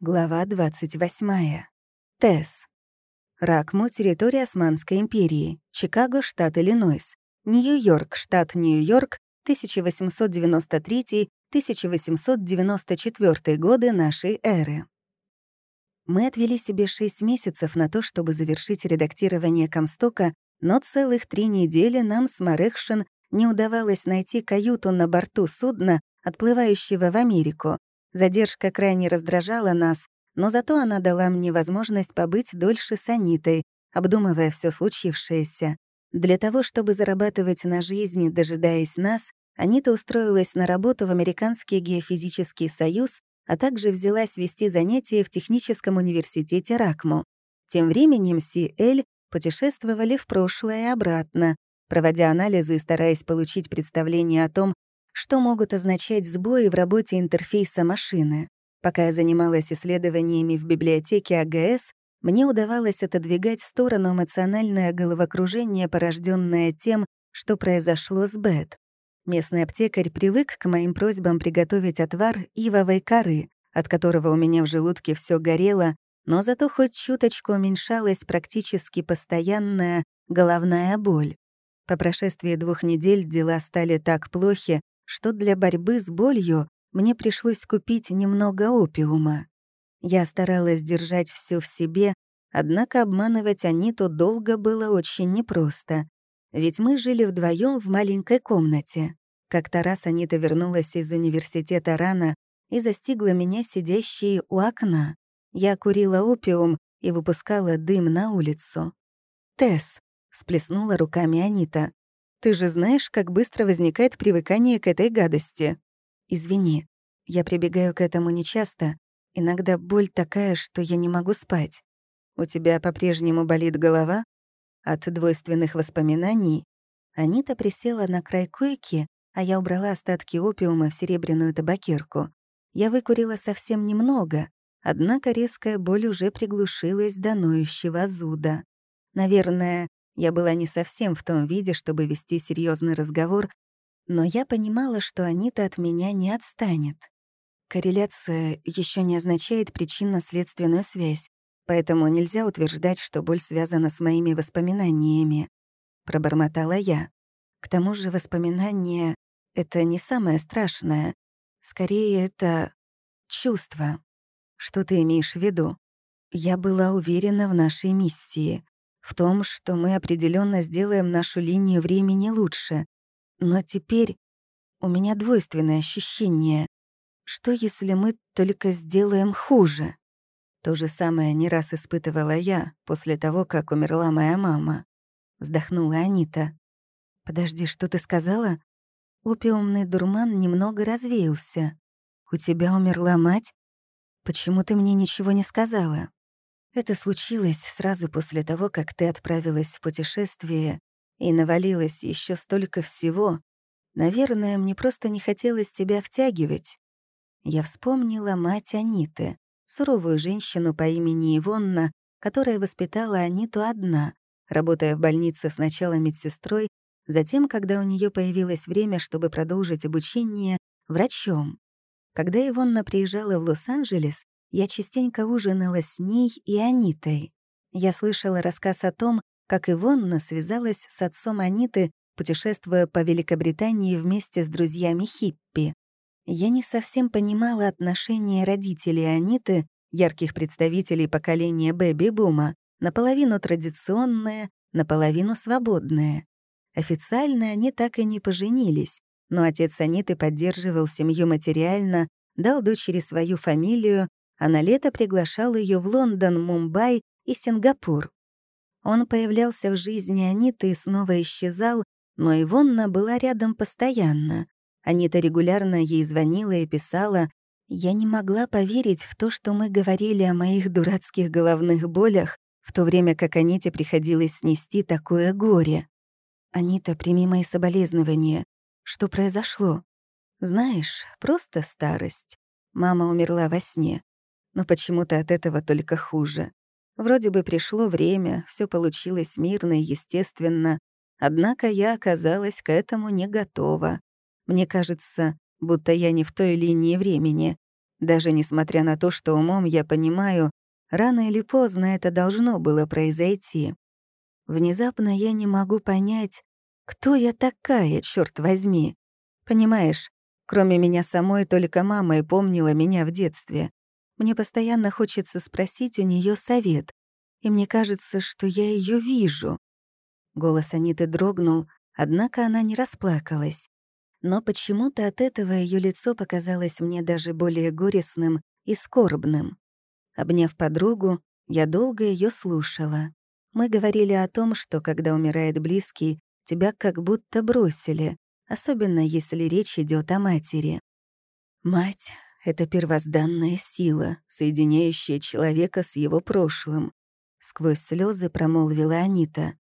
Глава 28. Тесс. Ракму — территория Османской империи. Чикаго, штат Иллинойс. Нью-Йорк, штат Нью-Йорк, 1893-1894 годы нашей эры. Мы отвели себе 6 месяцев на то, чтобы завершить редактирование Комстока, но целых три недели нам с Марекшин не удавалось найти каюту на борту судна, отплывающего в Америку, Задержка крайне раздражала нас, но зато она дала мне возможность побыть дольше с Анитой, обдумывая все случившееся. Для того, чтобы зарабатывать на жизнь, дожидаясь нас, Анита устроилась на работу в Американский геофизический союз, а также взялась вести занятия в Техническом университете Ракму. Тем временем Си Эль путешествовали в прошлое и обратно, проводя анализы и стараясь получить представление о том, что могут означать сбои в работе интерфейса машины. Пока я занималась исследованиями в библиотеке АГС, мне удавалось отодвигать в сторону эмоциональное головокружение, порожденное тем, что произошло с Бет. Местный аптекарь привык к моим просьбам приготовить отвар ивовой коры, от которого у меня в желудке все горело, но зато хоть чуточку уменьшалась практически постоянная головная боль. По прошествии двух недель дела стали так плохи, что для борьбы с болью мне пришлось купить немного опиума. Я старалась держать все в себе, однако обманывать Аниту долго было очень непросто. Ведь мы жили вдвоем в маленькой комнате. Как-то раз Анита вернулась из университета рано и застигла меня сидящей у окна. Я курила опиум и выпускала дым на улицу. «Тесс», — всплеснула руками Анита, ты же знаешь, как быстро возникает привыкание к этой гадости. Извини, я прибегаю к этому нечасто. Иногда боль такая, что я не могу спать. У тебя по-прежнему болит голова? От двойственных воспоминаний? Анита присела на край койки, а я убрала остатки опиума в серебряную табакерку. Я выкурила совсем немного, однако резкая боль уже приглушилась до ноющего зуда. Наверное, я была не совсем в том виде, чтобы вести серьезный разговор, но я понимала, что Анита от меня не отстанет. Корреляция еще не означает причинно-следственную связь, поэтому нельзя утверждать, что боль связана с моими воспоминаниями. Пробормотала я. К тому же воспоминания — это не самое страшное. Скорее, это чувство. Что ты имеешь в виду? Я была уверена в нашей миссии в том, что мы определенно сделаем нашу линию времени лучше. Но теперь у меня двойственное ощущение. Что если мы только сделаем хуже? То же самое не раз испытывала я после того, как умерла моя мама. Вздохнула Анита. «Подожди, что ты сказала?» Опиумный дурман немного развеялся. «У тебя умерла мать? Почему ты мне ничего не сказала?» Это случилось сразу после того, как ты отправилась в путешествие и навалилось еще столько всего. Наверное, мне просто не хотелось тебя втягивать. Я вспомнила мать Аниты, суровую женщину по имени Ивонна, которая воспитала Аниту одна, работая в больнице сначала медсестрой, затем, когда у нее появилось время, чтобы продолжить обучение, врачом. Когда Ивонна приезжала в Лос-Анджелес, я частенько ужинала с ней и Анитой. Я слышала рассказ о том, как Ивонна связалась с отцом Аниты, путешествуя по Великобритании вместе с друзьями хиппи. Я не совсем понимала отношения родителей Аниты, ярких представителей поколения бэби-бума, наполовину традиционное, наполовину свободное. Официально они так и не поженились, но отец Аниты поддерживал семью материально, дал дочери свою фамилию а на лето приглашал ее в Лондон, Мумбай и Сингапур. Он появлялся в жизни Аниты и снова исчезал, но Ивонна была рядом постоянно. Анита регулярно ей звонила и писала. Я не могла поверить в то, что мы говорили о моих дурацких головных болях, в то время как Аните приходилось снести такое горе. «Анита, прими мои соболезнования. Что произошло?» «Знаешь, просто старость. Мама умерла во сне но почему-то от этого только хуже. Вроде бы пришло время, все получилось мирно и естественно, однако я оказалась к этому не готова. Мне кажется, будто я не в той линии времени. Даже несмотря на то, что умом я понимаю, рано или поздно это должно было произойти. Внезапно я не могу понять, кто я такая, черт возьми. Понимаешь, кроме меня самой только мама и помнила меня в детстве. Мне постоянно хочется спросить у нее совет, и мне кажется, что я ее вижу. Голос Аниты дрогнул, однако она не расплакалась. Но почему-то от этого ее лицо показалось мне даже более горестным и скорбным. Обняв подругу, я долго ее слушала. Мы говорили о том, что когда умирает близкий, тебя как будто бросили, особенно если речь идет о матери. Мать — это первозданная сила, соединяющая человека с его прошлым. Сквозь слезы промолвила Анита.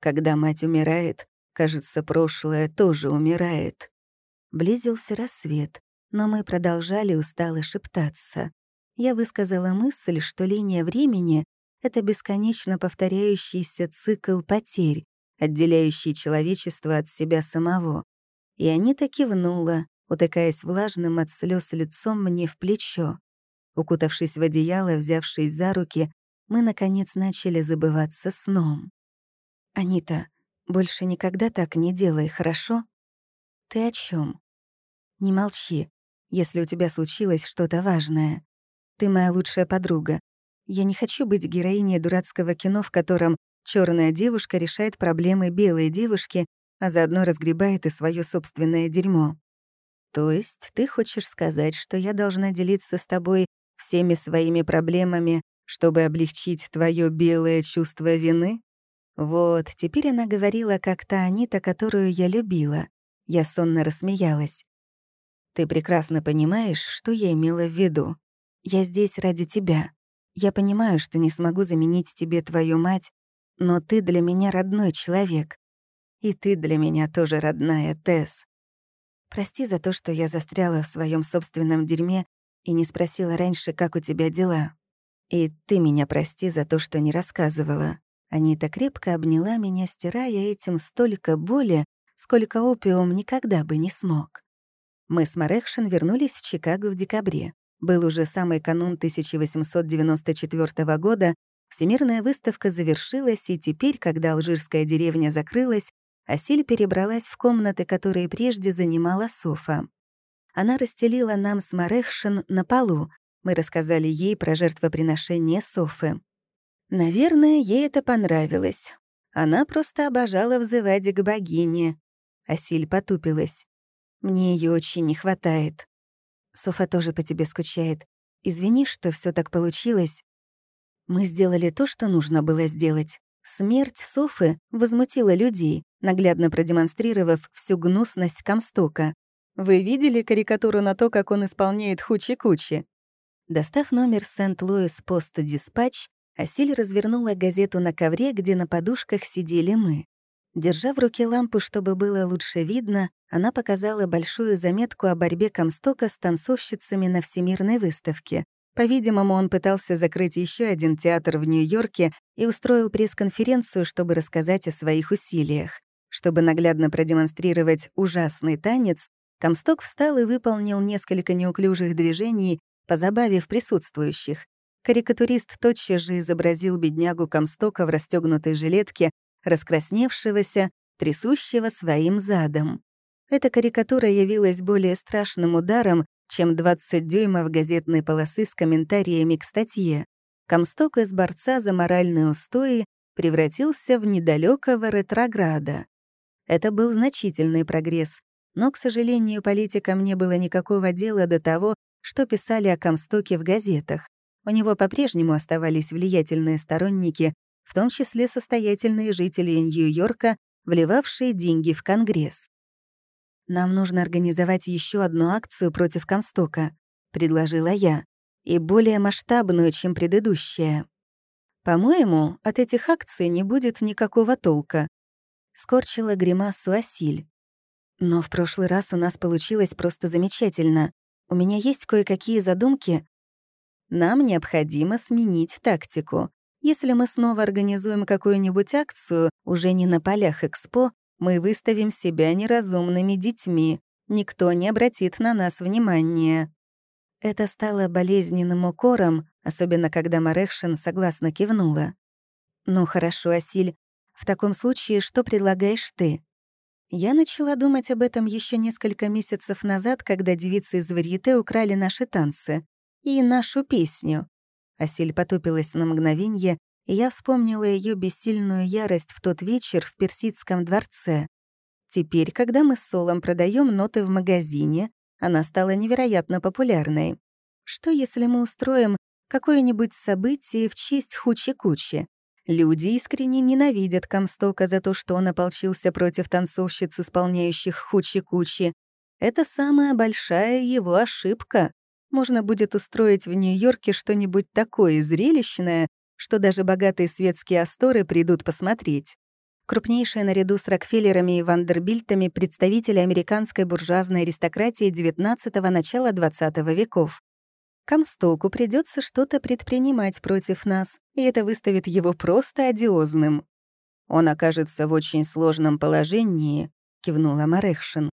Когда мать умирает, кажется, прошлое тоже умирает. Близился рассвет, но мы продолжали устало шептаться. Я высказала мысль, что линия времени это бесконечно повторяющийся цикл потерь, отделяющий человечество от себя самого. И Анита кивнула, утыкаясь влажным от слез лицом мне в плечо. Укутавшись в одеяло, взявшись за руки, мы, наконец, начали забываться сном. «Анита, больше никогда так не делай, хорошо? Ты о чем? Не молчи, если у тебя случилось что-то важное. Ты моя лучшая подруга, я не хочу быть героиней дурацкого кино, в котором черная девушка решает проблемы белой девушки, а заодно разгребает и свое собственное дерьмо. То есть ты хочешь сказать, что я должна делиться с тобой всеми своими проблемами, чтобы облегчить твое белое чувство вины? Вот, теперь она говорила как та Анита, которую я любила. Я сонно рассмеялась. Ты прекрасно понимаешь, что я имела в виду. Я здесь ради тебя. Я понимаю, что не смогу заменить тебе твою мать, но ты для меня родной человек. И ты для меня тоже родная, Тесс. Прости за то, что я застряла в своем собственном дерьме и не спросила раньше, как у тебя дела. И ты меня прости за то, что не рассказывала. Анита крепко обняла меня, стирая этим столько боли, сколько опиум никогда бы не смог. Мы с Марекшин вернулись в Чикаго в декабре. Был уже самый канун 1894 года, Всемирная выставка завершилась, и теперь, когда алжирская деревня закрылась, Асиль перебралась в комнаты, которые прежде занимала Софа. Она расстелила нам с Марехшин на полу. Мы рассказали ей про жертвоприношение Софы. Наверное, ей это понравилось. Она просто обожала взывать к богине. Асиль потупилась. Мне ее очень не хватает. Софа тоже по тебе скучает. Извини, что все так получилось. Мы сделали то, что нужно было сделать. Смерть Софы возмутила людей, наглядно продемонстрировав всю гнусность Комстока. Вы видели карикатуру на то, как он исполняет хучи-кучи? Достав номер Сент-Луис Пост Диспатч, Асиль развернула газету на ковре, где на подушках сидели мы. Держа в руке лампу, чтобы было лучше видно, она показала большую заметку о борьбе Комстока с танцовщицами на Всемирной выставке. По-видимому, он пытался закрыть еще один театр в Нью-Йорке и устроил пресс-конференцию, чтобы рассказать о своих усилиях. Чтобы наглядно продемонстрировать ужасный танец, Комсток встал и выполнил несколько неуклюжих движений, позабавив присутствующих. Карикатурист тотчас же изобразил беднягу Комстока в расстегнутой жилетке раскрасневшегося, трясущего своим задом. Эта карикатура явилась более страшным ударом, чем 20 дюймов газетной полосы с комментариями к статье. Комсток из борца за моральные устои превратился в недалекого ретрограда. Это был значительный прогресс, но, к сожалению, политикам не было никакого дела до того, что писали о Комстоке в газетах. У него по-прежнему оставались влиятельные сторонники, в том числе состоятельные жители Нью-Йорка, вливавшие деньги в Конгресс. «Нам нужно организовать еще одну акцию против Комстока», — предложила я, «и более масштабную, чем предыдущая». «По-моему, от этих акций не будет никакого толка», — скорчила гримасу Асиль. «Но в прошлый раз у нас получилось просто замечательно. У меня есть кое-какие задумки. Нам необходимо сменить тактику. Если мы снова организуем какую-нибудь акцию, уже не на полях Экспо, мы выставим себя неразумными детьми. Никто не обратит на нас внимания. Это стало болезненным укором, особенно когда Марекшин согласно кивнула. «Ну хорошо, Асиль, в таком случае что предлагаешь ты?» Я начала думать об этом еще несколько месяцев назад, когда девицы из Варьете украли наши танцы и нашу песню. Асиль потупилась на мгновенье, и я вспомнила ее бессильную ярость в тот вечер в Персидском дворце. Теперь, когда мы с Солом продаем ноты в магазине, она стала невероятно популярной. Что если мы устроим какое-нибудь событие в честь Хучи-Кучи? Люди искренне ненавидят Комстока за то, что он ополчился против танцовщиц, исполняющих Хучи-Кучи. Это самая большая его ошибка. Можно будет устроить в Нью-Йорке что-нибудь такое зрелищное, что даже богатые светские асторы придут посмотреть. Крупнейшие наряду с Рокфеллерами и Вандербильтами представители американской буржуазной аристократии XIX – начала XX веков. Комстоку придется что-то предпринимать против нас, и это выставит его просто одиозным. «Он окажется в очень сложном положении», — кивнула Марехшин.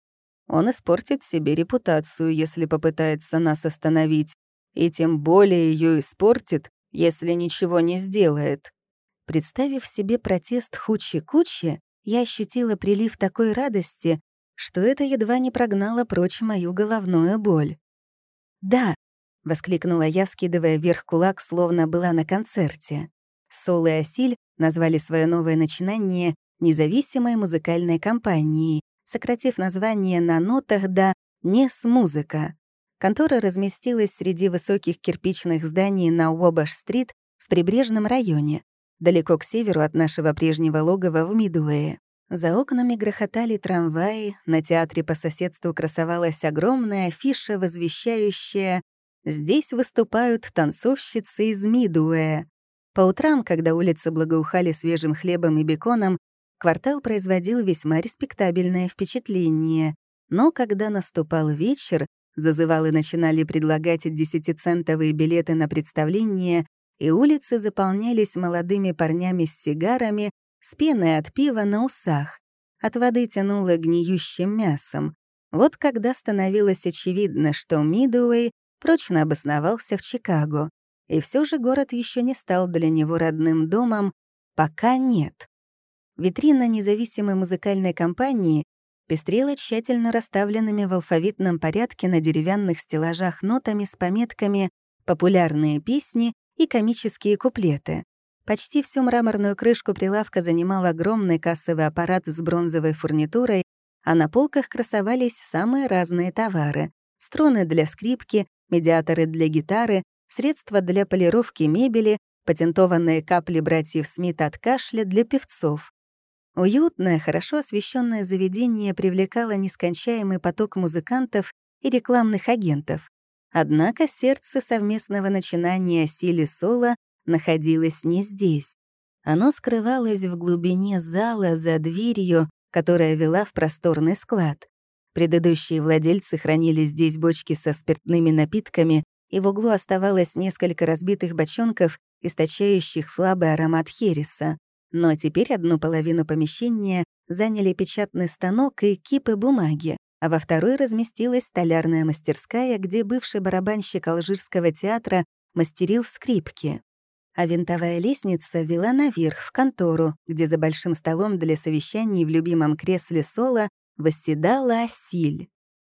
«Он испортит себе репутацию, если попытается нас остановить, и тем более ее испортит, если ничего не сделает». Представив себе протест Хучи-Кучи, я ощутила прилив такой радости, что это едва не прогнало прочь мою головную боль. «Да, — воскликнула я, скидывая вверх кулак, словно была на концерте. Сол и Асиль назвали свое новое начинание независимой музыкальной компанией, сократив название на нотах до «Нес музыка». Контора разместилась среди высоких кирпичных зданий на Уобаш-стрит в прибрежном районе, далеко к северу от нашего прежнего логова в Мидуэе. За окнами грохотали трамваи, на театре по соседству красовалась огромная афиша, возвещающая Здесь выступают танцовщицы из Мидуэ. По утрам, когда улицы благоухали свежим хлебом и беконом, квартал производил весьма респектабельное впечатление. Но когда наступал вечер, зазывалы начинали предлагать десятицентовые билеты на представление, и улицы заполнялись молодыми парнями с сигарами, с пеной от пива на усах. От воды тянуло гниющим мясом. Вот когда становилось очевидно, что Мидуэй прочно обосновался в Чикаго. И все же город еще не стал для него родным домом, пока нет. Витрина независимой музыкальной компании пестрела тщательно расставленными в алфавитном порядке на деревянных стеллажах нотами с пометками «Популярные песни» и «Комические куплеты». Почти всю мраморную крышку прилавка занимал огромный кассовый аппарат с бронзовой фурнитурой, а на полках красовались самые разные товары — струны для скрипки, медиаторы для гитары, средства для полировки мебели, патентованные капли братьев Смит от кашля для певцов. Уютное, хорошо освещенное заведение привлекало нескончаемый поток музыкантов и рекламных агентов. Однако сердце совместного начинания силе соло находилось не здесь. Оно скрывалось в глубине зала за дверью, которая вела в просторный склад. Предыдущие владельцы хранили здесь бочки со спиртными напитками, и в углу оставалось несколько разбитых бочонков, источающих слабый аромат хереса. Но теперь одну половину помещения заняли печатный станок и кипы бумаги, а во второй разместилась столярная мастерская, где бывший барабанщик Алжирского театра мастерил скрипки. А винтовая лестница вела наверх, в контору, где за большим столом для совещаний в любимом кресле соло восседала Асиль.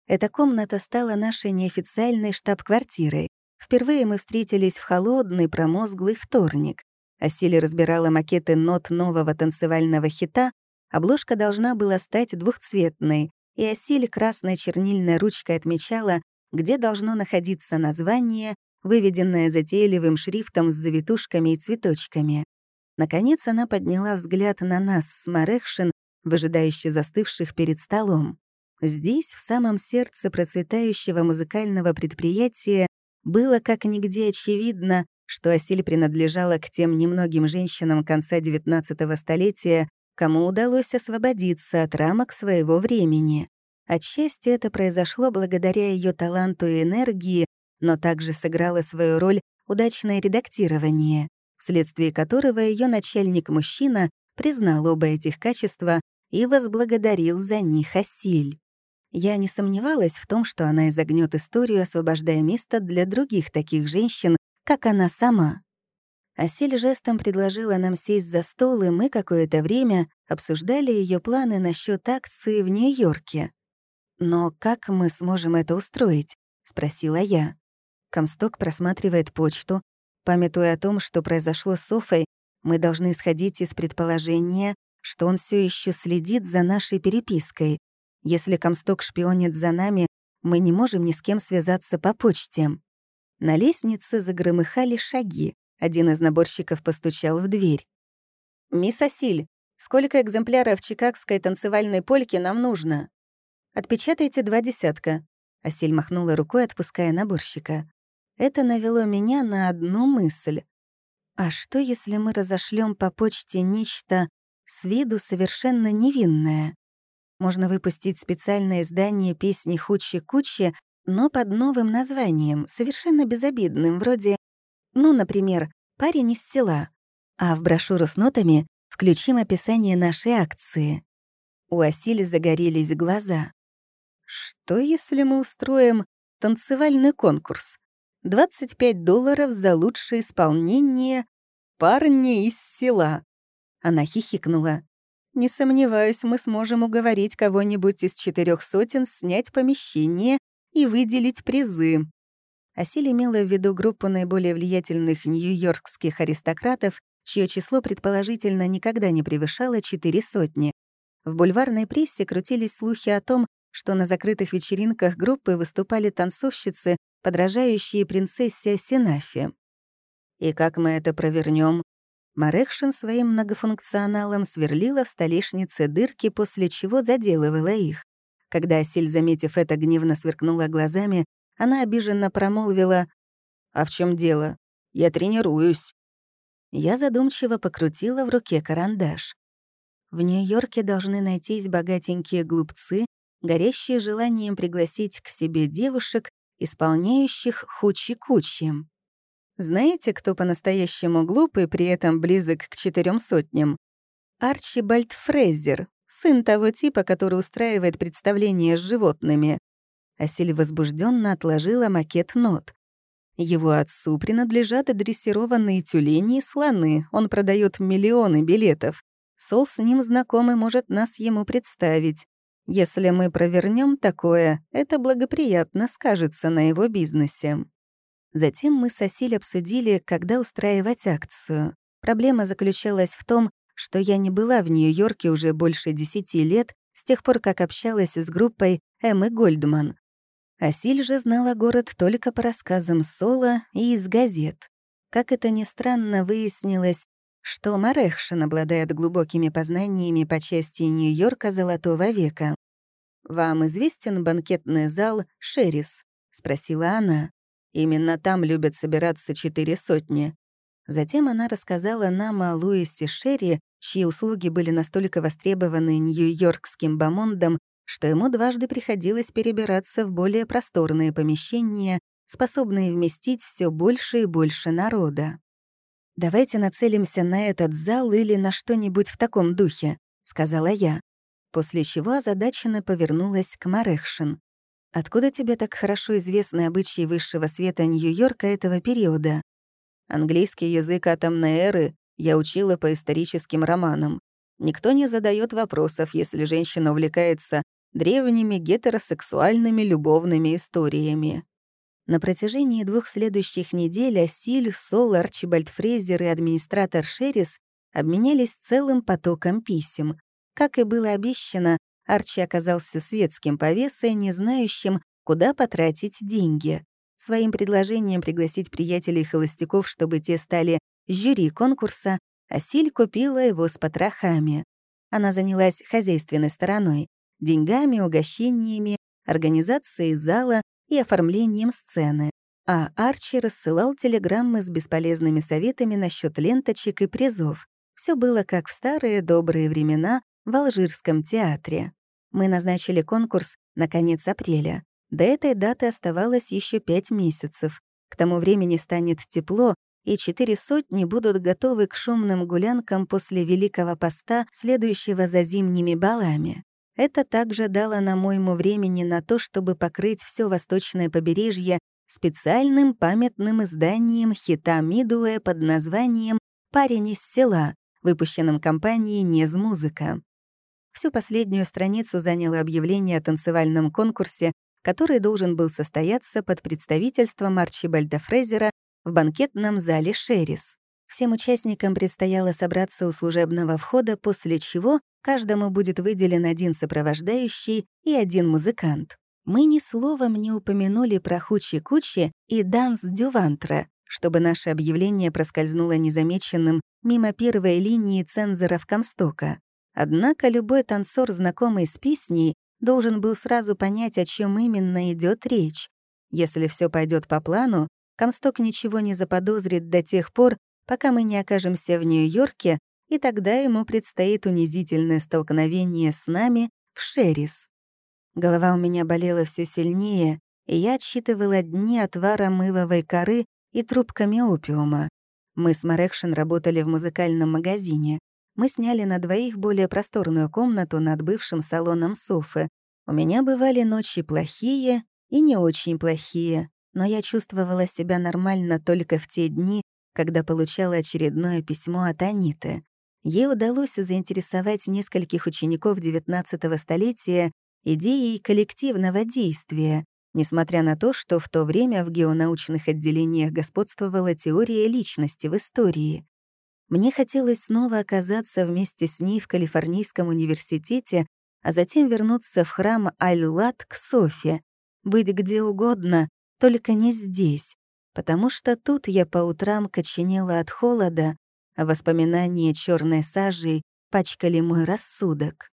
Эта комната стала нашей неофициальной штаб-квартирой. Впервые мы встретились в холодный, промозглый вторник. Асиль разбирала макеты нот нового танцевального хита, обложка должна была стать двухцветной, и Асиль красной чернильной ручкой отмечала, где должно находиться название, выведенное затейливым шрифтом с завитушками и цветочками. Наконец она подняла взгляд на нас с Марехшин выжидающе застывших перед столом. Здесь, в самом сердце процветающего музыкального предприятия, было как нигде очевидно, что Асиль принадлежала к тем немногим женщинам конца XIX столетия, кому удалось освободиться от рамок своего времени. Отчасти это произошло благодаря ее таланту и энергии, но также сыграло свою роль удачное редактирование, вследствие которого ее начальник-мужчина признал оба этих качества и возблагодарил за них Асиль. Я не сомневалась в том, что она изогнет историю, освобождая место для других таких женщин, как она сама. Асель жестом предложила нам сесть за стол, и мы какое-то время обсуждали ее планы насчет акции в Нью-Йорке. «Но как мы сможем это устроить?» — спросила я. Комсток просматривает почту. Памятуя о том, что произошло с Софой, мы должны исходить из предположения, что он все еще следит за нашей перепиской. Если Комсток шпионит за нами, мы не можем ни с кем связаться по почте. На лестнице загромыхали шаги. Один из наборщиков постучал в дверь. «Мисс Асиль, сколько экземпляров чикагской танцевальной польки нам нужно?» «Отпечатайте два десятка», — Асиль махнула рукой, отпуская наборщика. Это навело меня на одну мысль. А что, если мы разошлем по почте нечто с виду совершенно невинное? Можно выпустить специальное издание песни «Хучи-кучи», но под новым названием, совершенно безобидным, вроде ну, например, парень из села. А в брошюру с нотами включим описание нашей акции. У Асили загорелись глаза. Что, если мы устроим танцевальный конкурс? 25 долларов за лучшее исполнение парня из села. Она хихикнула. Не сомневаюсь, мы сможем уговорить кого-нибудь из четырех сотен снять помещение и выделить призы. Асиль имела в виду группу наиболее влиятельных нью-йоркских аристократов, чье число предположительно никогда не превышало четыре сотни. В бульварной прессе крутились слухи о том, что на закрытых вечеринках группы выступали танцовщицы, подражающие принцессе Синафе. И как мы это провернем? Марекшин своим многофункционалом сверлила в столешнице дырки, после чего заделывала их. Когда Асиль, заметив это, гневно сверкнула глазами, она обиженно промолвила «А в чем дело? Я тренируюсь». Я задумчиво покрутила в руке карандаш. В Нью-Йорке должны найтись богатенькие глупцы, горящие желанием пригласить к себе девушек, исполняющих хучи-кучи. Знаете, кто по-настоящему глупый, при этом близок к четырем сотням? Арчибальд Фрейзер, сын того типа, который устраивает представления с животными. Асиль возбужденно отложила макет нот. Его отцу принадлежат дрессированные тюлени и слоны. Он продает миллионы билетов. Сол с ним знакомый может нас ему представить. Если мы провернем такое, это благоприятно скажется на его бизнесе. Затем мы с Асиль обсудили, когда устраивать акцию. Проблема заключалась в том, что я не была в Нью-Йорке уже больше десяти лет, с тех пор, как общалась с группой Эммы Гольдман. Асиль же знала город только по рассказам Соло и из газет. Как это ни странно, выяснилось, что Марехшин обладает глубокими познаниями по части Нью-Йорка Золотого века. «Вам известен банкетный зал «Шерис»?» — спросила она. «Именно там любят собираться четыре сотни». Затем она рассказала нам о Луисе Шерри, чьи услуги были настолько востребованы нью-йоркским бомондом, что ему дважды приходилось перебираться в более просторные помещения, способные вместить все больше и больше народа. «Давайте нацелимся на этот зал или на что-нибудь в таком духе», — сказала я, после чего озадаченно повернулась к Марехшин. «Откуда тебе так хорошо известны обычаи высшего света Нью-Йорка этого периода?» «Английский язык атомной эры я учила по историческим романам. Никто не задает вопросов, если женщина увлекается древними гетеросексуальными любовными историями. На протяжении двух следующих недель Асиль, Сол, Арчибальд Фрейзер и администратор Шерис обменялись целым потоком писем. Как и было обещано, Арчи оказался светским повесой, не знающим, куда потратить деньги. Своим предложением пригласить приятелей холостяков, чтобы те стали жюри конкурса, Асиль купила его с потрохами. Она занялась хозяйственной стороной деньгами, угощениями, организацией зала и оформлением сцены. А Арчи рассылал телеграммы с бесполезными советами насчет ленточек и призов. Все было как в старые добрые времена в Алжирском театре. Мы назначили конкурс на конец апреля. До этой даты оставалось еще пять месяцев. К тому времени станет тепло, и четыре сотни будут готовы к шумным гулянкам после Великого Поста, следующего за зимними балами. Это также дало нам уйму времени на то, чтобы покрыть все восточное побережье специальным памятным изданием хита Мидуэ под названием «Парень из села», выпущенным компанией «Нез Музыка». Всю последнюю страницу заняло объявление о танцевальном конкурсе, который должен был состояться под представительством Арчибальда Фрейзера в банкетном зале «Шерис». Всем участникам предстояло собраться у служебного входа, после чего каждому будет выделен один сопровождающий и один музыкант. Мы ни словом не упомянули про Хучи-Кучи и Данс Дювантра, чтобы наше объявление проскользнуло незамеченным мимо первой линии цензоров Комстока. Однако любой танцор, знакомый с песней, должен был сразу понять, о чем именно идет речь. Если все пойдет по плану, Комсток ничего не заподозрит до тех пор, пока мы не окажемся в Нью-Йорке, и тогда ему предстоит унизительное столкновение с нами в Шерис. Голова у меня болела все сильнее, и я отсчитывала дни отвара мывовой коры и трубками опиума. Мы с Марекшин работали в музыкальном магазине. Мы сняли на двоих более просторную комнату над бывшим салоном Софы. У меня бывали ночи плохие и не очень плохие, но я чувствовала себя нормально только в те дни, когда получала очередное письмо от Аниты. Ей удалось заинтересовать нескольких учеников XIX столетия идеей коллективного действия, несмотря на то, что в то время в геонаучных отделениях господствовала теория личности в истории. Мне хотелось снова оказаться вместе с ней в Калифорнийском университете, а затем вернуться в храм Аль-Лат к Софе, быть где угодно, только не здесь, потому что тут я по утрам коченела от холода, а воспоминания черной сажей пачкали мой рассудок.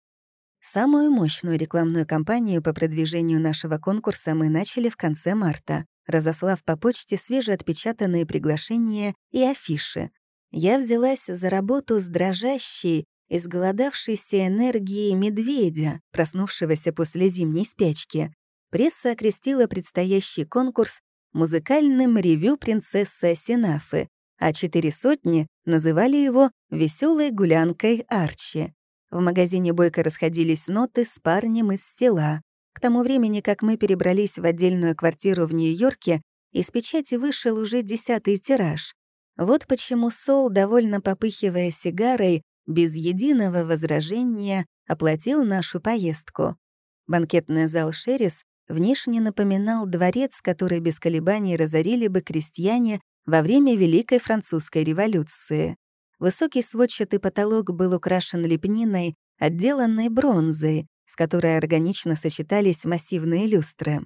Самую мощную рекламную кампанию по продвижению нашего конкурса мы начали в конце марта, разослав по почте свежеотпечатанные приглашения и афиши, я взялась за работу с дрожащей, изголодавшейся энергией медведя, проснувшегося после зимней спячки. Пресса окрестила предстоящий конкурс музыкальным ревю принцессы Асинафы, а четыре сотни называли его веселой гулянкой Арчи. В магазине бойко расходились ноты с парнем из села. К тому времени, как мы перебрались в отдельную квартиру в Нью-Йорке, из печати вышел уже десятый тираж. Вот почему Сол, довольно попыхивая сигарой, без единого возражения оплатил нашу поездку. Банкетный зал «Шерис» внешне напоминал дворец, который без колебаний разорили бы крестьяне во время Великой Французской революции. Высокий сводчатый потолок был украшен лепниной, отделанной бронзой, с которой органично сочетались массивные люстры.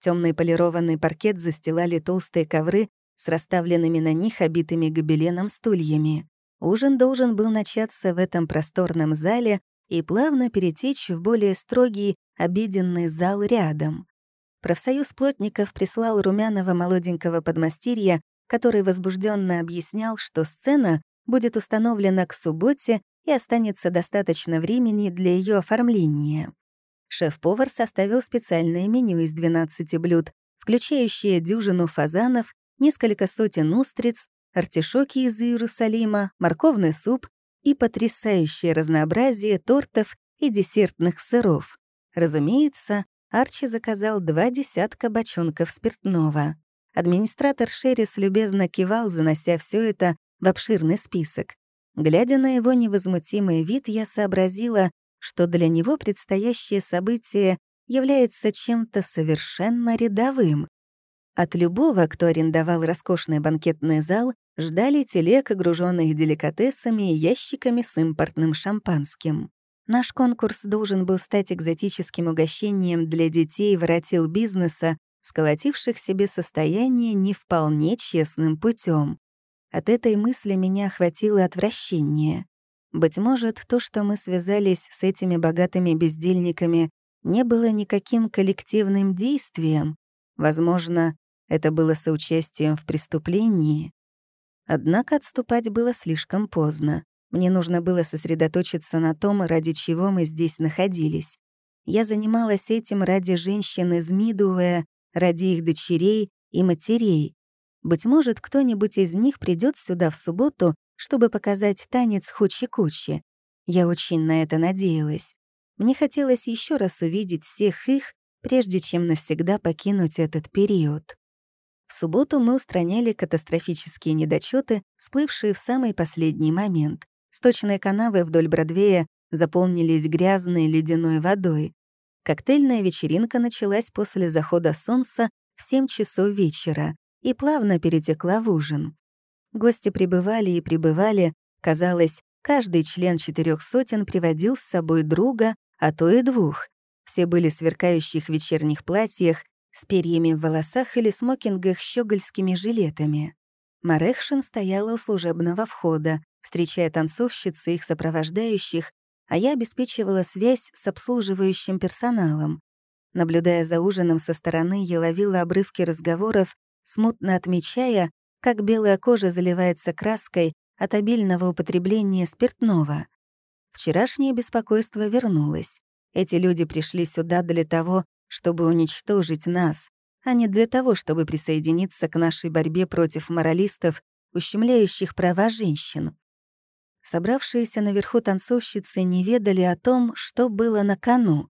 Темный полированный паркет застилали толстые ковры с расставленными на них обитыми гобеленом стульями. Ужин должен был начаться в этом просторном зале и плавно перетечь в более строгий обеденный зал рядом. Профсоюз плотников прислал румяного молоденького подмастерья, который возбужденно объяснял, что сцена будет установлена к субботе и останется достаточно времени для ее оформления. Шеф-повар составил специальное меню из 12 блюд, включающее дюжину фазанов несколько сотен устриц, артишоки из Иерусалима, морковный суп и потрясающее разнообразие тортов и десертных сыров. Разумеется, Арчи заказал два десятка бочонков спиртного. Администратор Шерис любезно кивал, занося все это в обширный список. Глядя на его невозмутимый вид, я сообразила, что для него предстоящее событие является чем-то совершенно рядовым. От любого, кто арендовал роскошный банкетный зал, ждали телег, груженных деликатесами и ящиками с импортным шампанским. Наш конкурс должен был стать экзотическим угощением для детей воротил бизнеса, сколотивших себе состояние не вполне честным путем. От этой мысли меня охватило отвращение. Быть может, то, что мы связались с этими богатыми бездельниками, не было никаким коллективным действием. Возможно, это было соучастием в преступлении. Однако отступать было слишком поздно. Мне нужно было сосредоточиться на том, ради чего мы здесь находились. Я занималась этим ради женщин из Мидуэя, ради их дочерей и матерей. Быть может, кто-нибудь из них придет сюда в субботу, чтобы показать танец хучи-кучи. Я очень на это надеялась. Мне хотелось еще раз увидеть всех их, прежде чем навсегда покинуть этот период. В субботу мы устраняли катастрофические недочеты, всплывшие в самый последний момент. Сточные канавы вдоль Бродвея заполнились грязной ледяной водой. Коктейльная вечеринка началась после захода солнца в 7 часов вечера и плавно перетекла в ужин. Гости прибывали и прибывали, казалось, каждый член четырех сотен приводил с собой друга, а то и двух. Все были в сверкающих вечерних платьях, с перьями в волосах или смокингах с щегольскими жилетами. Марехшин стояла у служебного входа, встречая танцовщиц и их сопровождающих, а я обеспечивала связь с обслуживающим персоналом. Наблюдая за ужином со стороны, я ловила обрывки разговоров, смутно отмечая, как белая кожа заливается краской от обильного употребления спиртного. Вчерашнее беспокойство вернулось. Эти люди пришли сюда для того, чтобы уничтожить нас, а не для того, чтобы присоединиться к нашей борьбе против моралистов, ущемляющих права женщин. Собравшиеся наверху танцовщицы не ведали о том, что было на кону.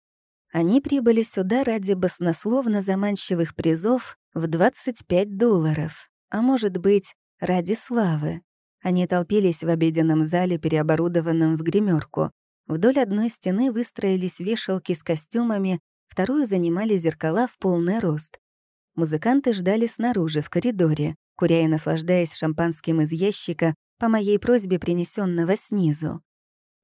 Они прибыли сюда ради баснословно заманчивых призов в 25 долларов, а может быть, ради славы. Они толпились в обеденном зале, переоборудованном в гримерку. Вдоль одной стены выстроились вешалки с костюмами, вторую занимали зеркала в полный рост. Музыканты ждали снаружи, в коридоре, куря и наслаждаясь шампанским из ящика, по моей просьбе принесенного снизу.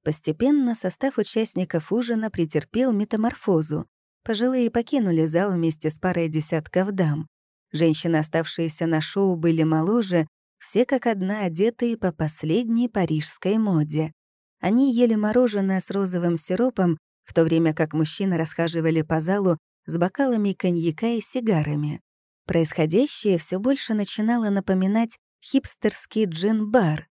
Постепенно состав участников ужина претерпел метаморфозу. Пожилые покинули зал вместе с парой десятков дам. Женщины, оставшиеся на шоу, были моложе, все как одна одетые по последней парижской моде. Они ели мороженое с розовым сиропом, в то время как мужчины расхаживали по залу с бокалами коньяка и сигарами. Происходящее все больше начинало напоминать хипстерский джин-бар.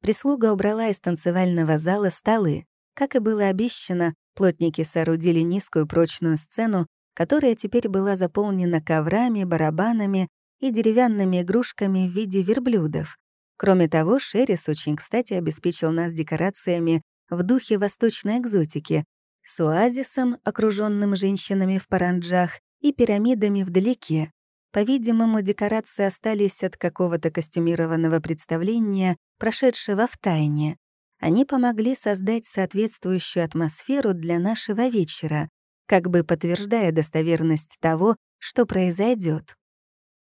Прислуга убрала из танцевального зала столы. Как и было обещано, плотники соорудили низкую прочную сцену, которая теперь была заполнена коврами, барабанами и деревянными игрушками в виде верблюдов. Кроме того, Шерис очень кстати обеспечил нас декорациями в духе восточной экзотики, с оазисом, окруженным женщинами в паранджах, и пирамидами вдалеке, по-видимому, декорации остались от какого-то костюмированного представления, прошедшего в тайне. Они помогли создать соответствующую атмосферу для нашего вечера, как бы подтверждая достоверность того, что произойдет.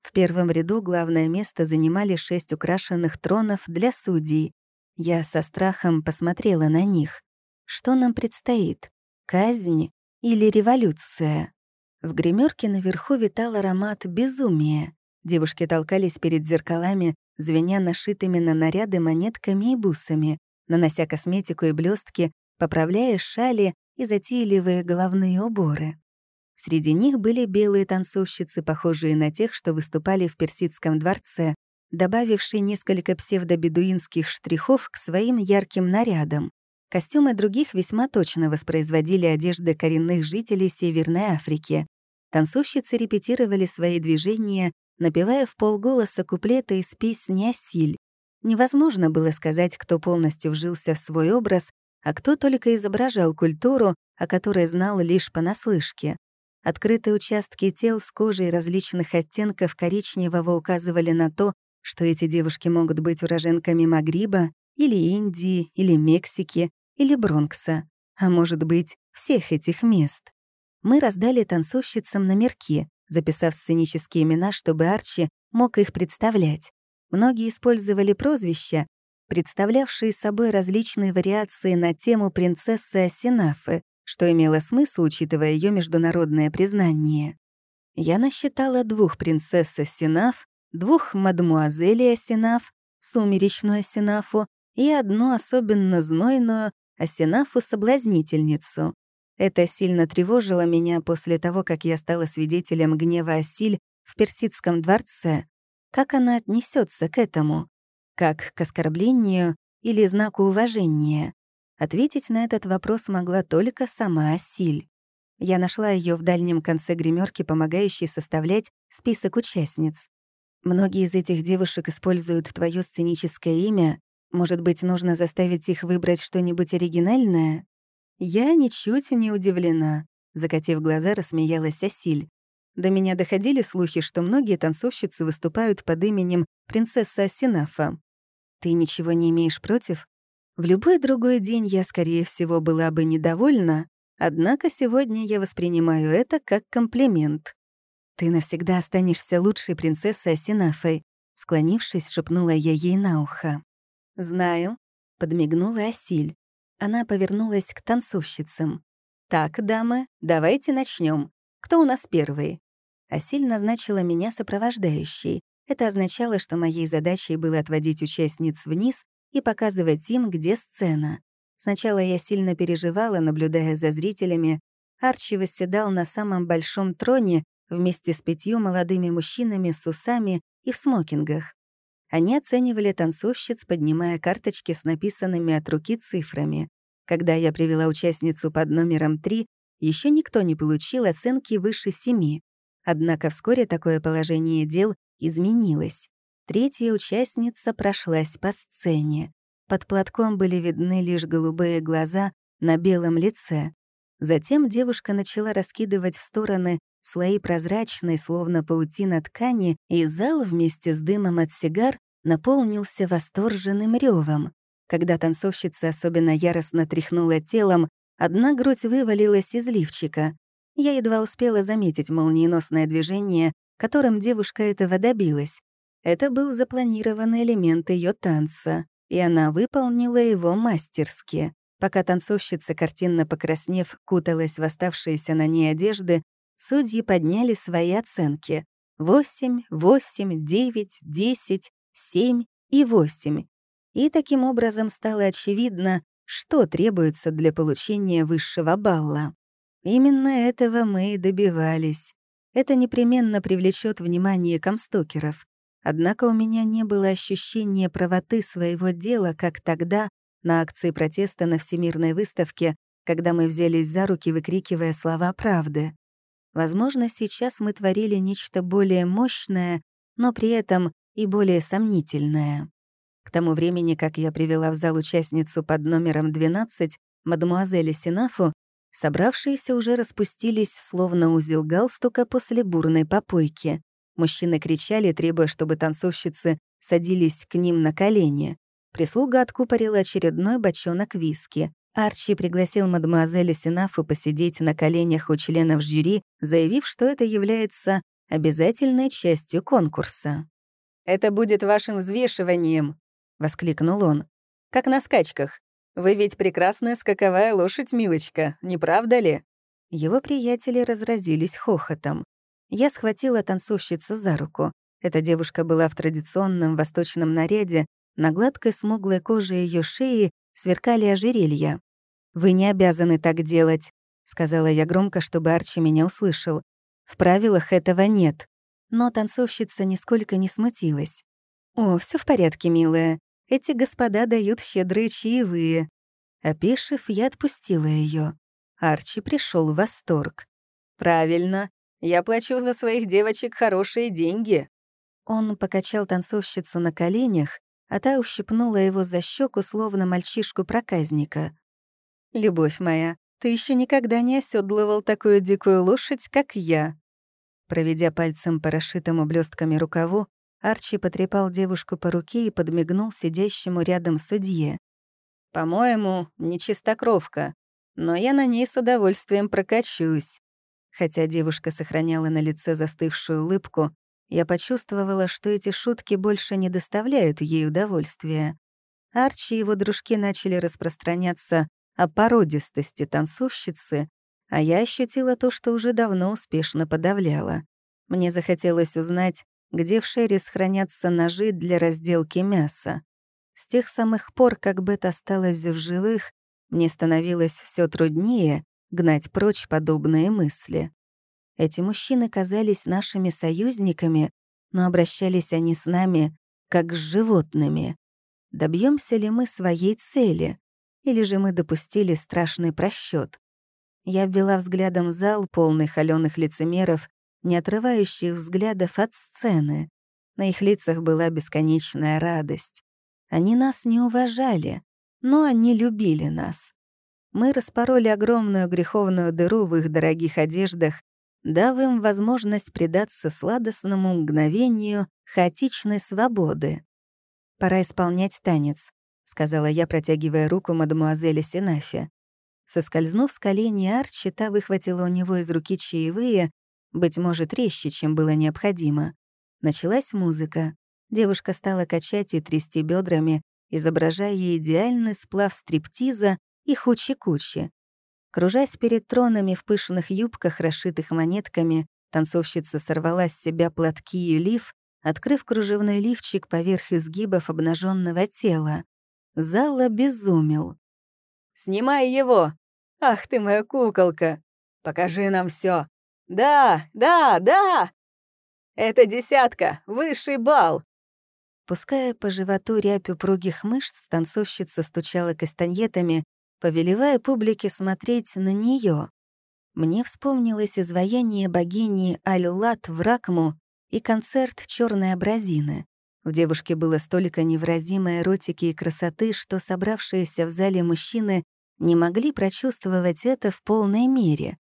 В первом ряду главное место занимали шесть украшенных тронов для судей. Я со страхом посмотрела на них. Что нам предстоит? Казнь или революция? В гримерке наверху витал аромат безумия. Девушки толкались перед зеркалами, звеня нашитыми на наряды монетками и бусами, нанося косметику и блестки, поправляя шали и затейливые головные уборы. Среди них были белые танцовщицы, похожие на тех, что выступали в персидском дворце, добавившие несколько псевдобедуинских штрихов к своим ярким нарядам. Костюмы других весьма точно воспроизводили одежды коренных жителей Северной Африки. Танцовщицы репетировали свои движения, напевая в полголоса куплеты из песни «Осиль». Невозможно было сказать, кто полностью вжился в свой образ, а кто только изображал культуру, о которой знал лишь понаслышке. Открытые участки тел с кожей различных оттенков коричневого указывали на то, что эти девушки могут быть уроженками Магриба или Индии, или Мексики, или Бронкса, а может быть, всех этих мест. Мы раздали танцовщицам номерки, записав сценические имена, чтобы Арчи мог их представлять. Многие использовали прозвища, представлявшие собой различные вариации на тему принцессы Асинафы, что имело смысл, учитывая ее международное признание. Я насчитала двух принцесс Асинаф, двух мадмуазелей Асинаф, сумеречную Асинафу и одну особенно знойную Асинафу-соблазнительницу. Это сильно тревожило меня после того, как я стала свидетелем гнева Асиль в персидском дворце. Как она отнесется к этому? Как к оскорблению или знаку уважения? Ответить на этот вопрос могла только сама Асиль. Я нашла ее в дальнем конце гримерки, помогающей составлять список участниц. Многие из этих девушек используют твое сценическое имя, может быть, нужно заставить их выбрать что-нибудь оригинальное? Я ничуть не удивлена. Закатив глаза, рассмеялась Асиль. До меня доходили слухи, что многие танцовщицы выступают под именем принцесса Асинафа. Ты ничего не имеешь против? В любой другой день я, скорее всего, была бы недовольна, однако сегодня я воспринимаю это как комплимент. Ты навсегда останешься лучшей принцессой Асинафой, склонившись, шепнула я ей на ухо. «Знаю», — подмигнула Асиль. Она повернулась к танцовщицам. «Так, дамы, давайте начнем. Кто у нас первый?» Асиль назначила меня сопровождающей. Это означало, что моей задачей было отводить участниц вниз и показывать им, где сцена. Сначала я сильно переживала, наблюдая за зрителями. Арчи восседал на самом большом троне вместе с пятью молодыми мужчинами с усами и в смокингах. Они оценивали танцовщиц, поднимая карточки с написанными от руки цифрами. Когда я привела участницу под номером 3, еще никто не получил оценки выше 7. Однако вскоре такое положение дел изменилось. Третья участница прошлась по сцене. Под платком были видны лишь голубые глаза на белом лице. Затем девушка начала раскидывать в стороны слои прозрачной, словно паутина ткани, и зал вместе с дымом от сигар наполнился восторженным ревом. Когда танцовщица особенно яростно тряхнула телом, одна грудь вывалилась из лифчика. Я едва успела заметить молниеносное движение, которым девушка этого добилась. Это был запланированный элемент ее танца, и она выполнила его мастерски. Пока танцовщица, картинно покраснев, куталась в оставшиеся на ней одежды, судьи подняли свои оценки. 8, 8, 9, 10, 7 и 8. И таким образом стало очевидно, что требуется для получения высшего балла. Именно этого мы и добивались. Это непременно привлечет внимание комстокеров. Однако у меня не было ощущения правоты своего дела, как тогда, на акции протеста на Всемирной выставке, когда мы взялись за руки, выкрикивая слова правды. Возможно, сейчас мы творили нечто более мощное, но при этом и более сомнительное. К тому времени, как я привела в зал участницу под номером 12, мадемуазель Синафу, собравшиеся уже распустились, словно узел галстука после бурной попойки. Мужчины кричали, требуя, чтобы танцовщицы садились к ним на колени. Прислуга откупорила очередной бочонок виски. Арчи пригласил мадемуазель Синафу посидеть на коленях у членов жюри, заявив, что это является обязательной частью конкурса. «Это будет вашим взвешиванием», — воскликнул он. «Как на скачках. Вы ведь прекрасная скаковая лошадь, милочка, не правда ли?» Его приятели разразились хохотом. Я схватила танцовщицу за руку. Эта девушка была в традиционном восточном наряде, на гладкой смуглой коже ее шеи сверкали ожерелья. «Вы не обязаны так делать», — сказала я громко, чтобы Арчи меня услышал. «В правилах этого нет». Но танцовщица нисколько не смутилась. «О, все в порядке, милая. Эти господа дают щедрые чаевые». Опешив, я отпустила ее. Арчи пришел в восторг. «Правильно. Я плачу за своих девочек хорошие деньги». Он покачал танцовщицу на коленях, а та ущипнула его за щеку, словно мальчишку-проказника. «Любовь моя, ты еще никогда не оседлывал такую дикую лошадь, как я». Проведя пальцем по расшитому блестками рукаву, Арчи потрепал девушку по руке и подмигнул сидящему рядом судье. «По-моему, не чистокровка, но я на ней с удовольствием прокачусь. Хотя девушка сохраняла на лице застывшую улыбку, я почувствовала, что эти шутки больше не доставляют ей удовольствия. Арчи и его дружки начали распространяться о породистости танцовщицы, а я ощутила то, что уже давно успешно подавляла. Мне захотелось узнать, где в Шерис хранятся ножи для разделки мяса. С тех самых пор, как Бет осталась в живых, мне становилось все труднее гнать прочь подобные мысли. Эти мужчины казались нашими союзниками, но обращались они с нами как с животными. Добьемся ли мы своей цели? Или же мы допустили страшный просчет? Я ввела взглядом зал, полный холёных лицемеров, не отрывающих взглядов от сцены. На их лицах была бесконечная радость. Они нас не уважали, но они любили нас. мы распороли огромную греховную дыру в их дорогих одеждах, дав им возможность предаться сладостному мгновению хаотичной свободы. «Пора исполнять танец», — сказала я, протягивая руку мадемуазели Синафе. Соскользнув с колени Арчи, та выхватила у него из руки чаевые, быть может, резче, чем было необходимо. Началась музыка. Девушка стала качать и трясти бедрами, изображая идеальный сплав стриптиза и хучи-кучи. Кружась перед тронами в пышных юбках, расшитых монетками, танцовщица сорвала с себя платки и лиф, открыв кружевной лифчик поверх изгибов обнаженного тела. Зал обезумел. «Снимай его! Ах ты моя куколка! Покажи нам все! Да, да, да! Это десятка, высший бал!» Пуская по животу рябь упругих мышц, танцовщица стучала кастаньетами, повелевая публике смотреть на нее. Мне вспомнилось изваяние богини Алюлат в Ракму и концерт черной абразины. В девушке было столько невыразимой эротики и красоты, что собравшиеся в зале мужчины не могли прочувствовать это в полной мере.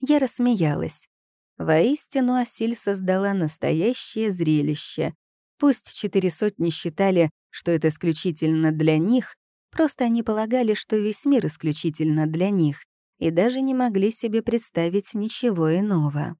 Я рассмеялась. Воистину, Асиль создала настоящее зрелище. Пусть четыре сотни считали, что это исключительно для них, Просто они полагали, что весь мир исключительно для них, и даже не могли себе представить ничего иного.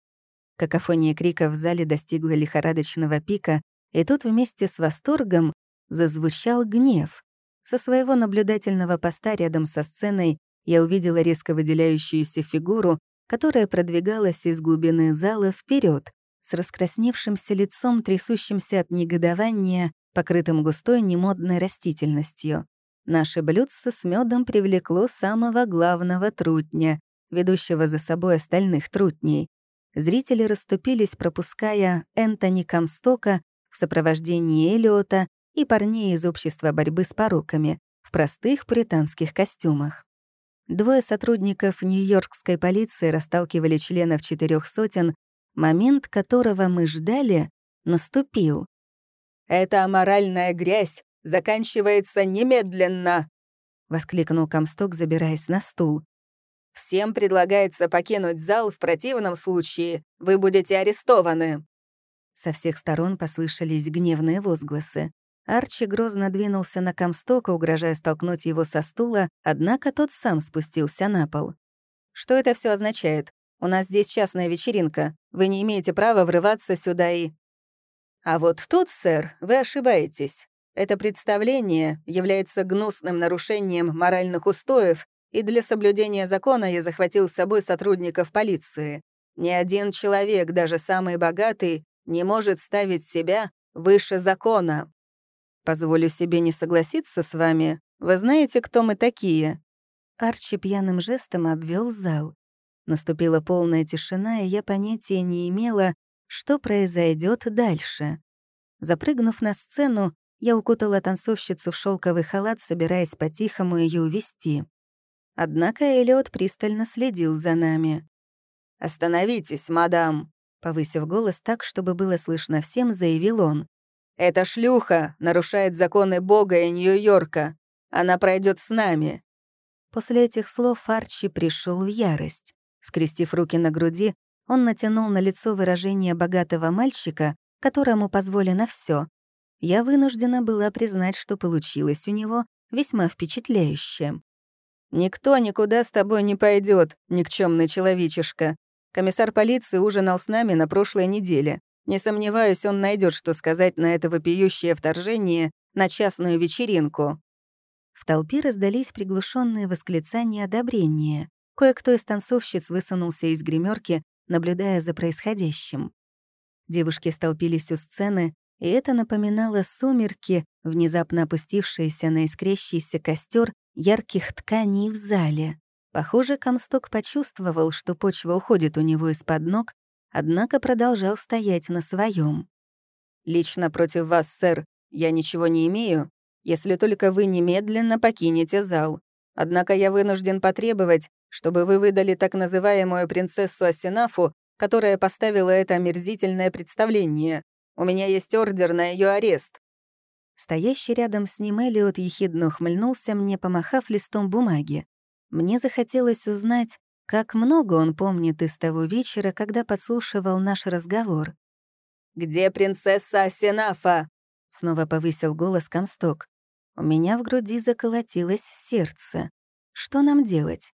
Какофония криков в зале достигла лихорадочного пика, и тут вместе с восторгом зазвучал гнев. Со своего наблюдательного поста рядом со сценой я увидела резко выделяющуюся фигуру, которая продвигалась из глубины зала вперед, с раскрасневшимся лицом, трясущимся от негодования, покрытым густой немодной растительностью. Наше блюдце с медом привлекло самого главного трутня, ведущего за собой остальных трутней. Зрители расступились, пропуская Энтони Камстока в сопровождении Элиота и парней из общества борьбы с пороками в простых британских костюмах. Двое сотрудников нью-йоркской полиции расталкивали членов четырех сотен, момент которого мы ждали, наступил. «Это аморальная грязь, заканчивается немедленно!» — воскликнул Комсток, забираясь на стул. «Всем предлагается покинуть зал, в противном случае вы будете арестованы». Со всех сторон послышались гневные возгласы. Арчи грозно двинулся на Комстока, угрожая столкнуть его со стула, однако тот сам спустился на пол. «Что это все означает? У нас здесь частная вечеринка. Вы не имеете права врываться сюда и...» «А вот тут, сэр, вы ошибаетесь. Это представление является гнусным нарушением моральных устоев, и для соблюдения закона я захватил с собой сотрудников полиции. Ни один человек, даже самый богатый, не может ставить себя выше закона. Позволю себе не согласиться с вами. Вы знаете, кто мы такие?» Арчи пьяным жестом обвел зал. Наступила полная тишина, и я понятия не имела, что произойдет дальше. Запрыгнув на сцену, я укутала танцовщицу в шелковый халат, собираясь по-тихому ее увести. Однако Элиот пристально следил за нами. «Остановитесь, мадам!» Повысив голос так, чтобы было слышно всем, заявил он. «Эта шлюха нарушает законы Бога и Нью-Йорка. Она пройдет с нами». После этих слов Арчи пришел в ярость. Скрестив руки на груди, он натянул на лицо выражение богатого мальчика, которому позволено все, я вынуждена была признать, что получилось у него весьма впечатляюще. «Никто никуда с тобой не пойдет, никчемный человечишка. Комиссар полиции ужинал с нами на прошлой неделе. Не сомневаюсь, он найдет, что сказать на это вопиющее вторжение на частную вечеринку». В толпе раздались приглушенные восклицания одобрения. Кое-кто из танцовщиц высунулся из гримерки, наблюдая за происходящим. Девушки столпились у сцены, и это напоминало сумерки, внезапно опустившиеся на искрящийся костер ярких тканей в зале. Похоже, Комсток почувствовал, что почва уходит у него из-под ног, однако продолжал стоять на своем. «Лично против вас, сэр, я ничего не имею, если только вы немедленно покинете зал. Однако я вынужден потребовать, чтобы вы выдали так называемую принцессу Асинафу, которая поставила это омерзительное представление. У меня есть ордер на ее арест». Стоящий рядом с ним Элиот ехидно ухмыльнулся мне, помахав листом бумаги. Мне захотелось узнать, как много он помнит из того вечера, когда подслушивал наш разговор. «Где принцесса Асенафа?» — снова повысил голос Комсток. У меня в груди заколотилось сердце. Что нам делать?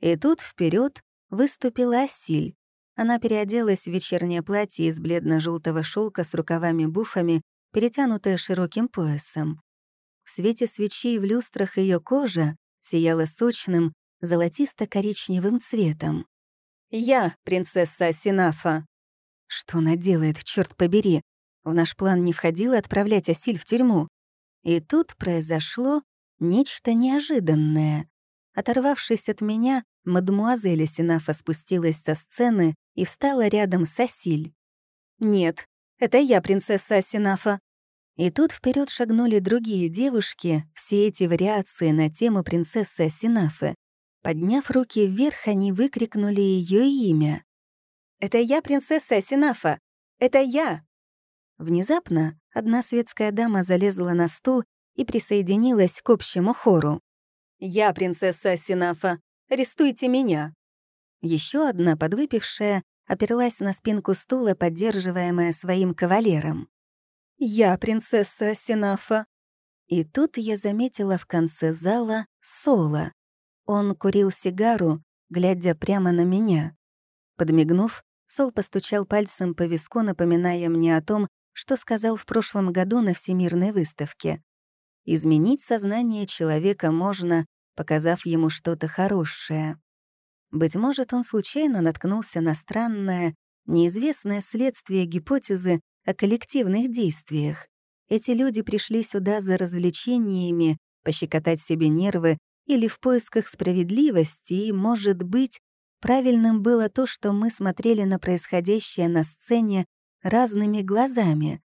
И тут вперед выступила Асиль. Она переоделась в вечернее платье из бледно желтого шелка с рукавами-буфами, перетянутое широким поясом. В свете свечей в люстрах ее кожа сияла сочным, золотисто-коричневым цветом. «Я принцесса Синафа». Что она делает, черт побери? В наш план не входило отправлять Асиль в тюрьму. И тут произошло нечто неожиданное. Оторвавшись от меня, мадмуазель Синафа спустилась со сцены и встала рядом с Асиль. «Нет, это я принцесса Синафа», и тут вперед шагнули другие девушки, все эти вариации на тему принцессы Асинафы. Подняв руки вверх, они выкрикнули ее имя. «Это я, принцесса Асинафа! Это я!» Внезапно одна светская дама залезла на стул и присоединилась к общему хору. «Я принцесса Асинафа! Арестуйте меня!» Еще одна подвыпившая оперлась на спинку стула, поддерживаемая своим кавалером. «Я принцесса Синафа». И тут я заметила в конце зала Соло. Он курил сигару, глядя прямо на меня. Подмигнув, Сол постучал пальцем по виску, напоминая мне о том, что сказал в прошлом году на Всемирной выставке. Изменить сознание человека можно, показав ему что-то хорошее. Быть может, он случайно наткнулся на странное, неизвестное следствие гипотезы о коллективных действиях. Эти люди пришли сюда за развлечениями, пощекотать себе нервы или в поисках справедливости, и, может быть, правильным было то, что мы смотрели на происходящее на сцене разными глазами.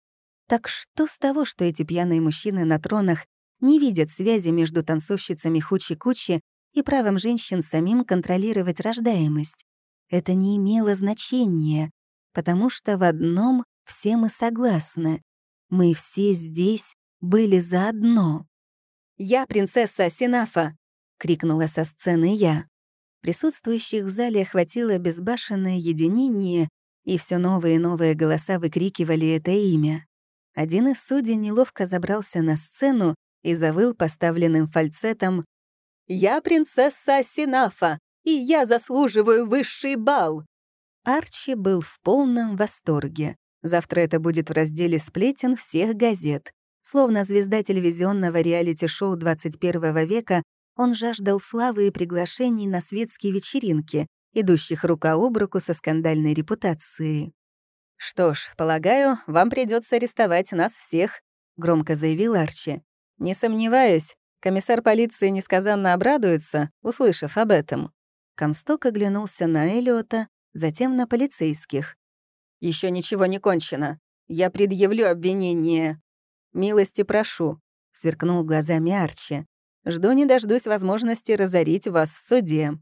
Так что с того, что эти пьяные мужчины на тронах не видят связи между танцовщицами Хучи-Кучи и правом женщин самим контролировать рождаемость? Это не имело значения, потому что в одном все мы согласны. Мы все здесь были заодно. «Я принцесса Синафа!» — крикнула со сцены я. Присутствующих в зале охватило безбашенное единение, и все новые и новые голоса выкрикивали это имя. Один из судей неловко забрался на сцену и завыл поставленным фальцетом «Я принцесса Синафа, и я заслуживаю высший бал!» Арчи был в полном восторге. Завтра это будет в разделе сплетен всех газет. Словно звезда телевизионного реалити-шоу 21 века, он жаждал славы и приглашений на светские вечеринки, идущих рука об руку со скандальной репутацией. «Что ж, полагаю, вам придется арестовать нас всех», — громко заявил Арчи. «Не сомневаюсь, комиссар полиции несказанно обрадуется, услышав об этом». Комсток оглянулся на Элиота, затем на полицейских. Еще ничего не кончено. Я предъявлю обвинение. Милости прошу», — сверкнул глазами Арчи. «Жду не дождусь возможности разорить вас в суде».